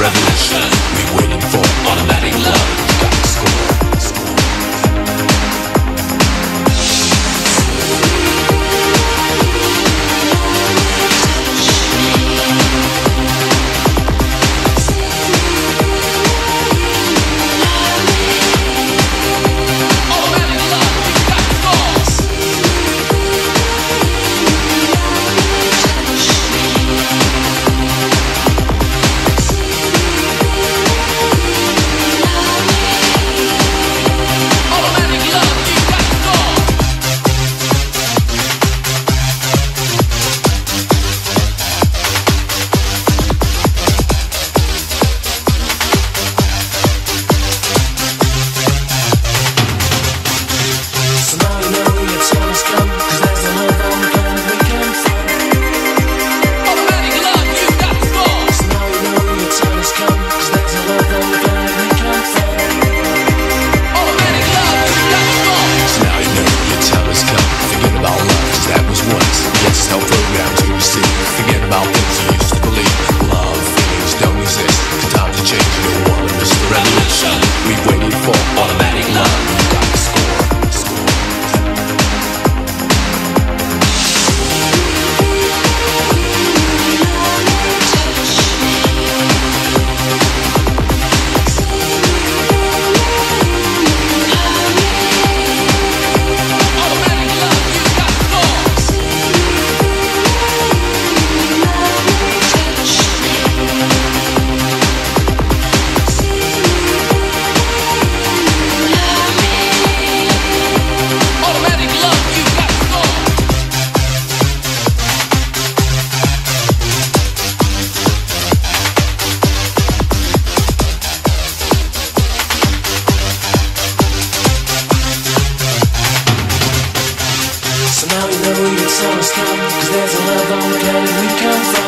revolution. We waiting for automatic love. Got the score. come, cause there's a love on the uncounted we come from.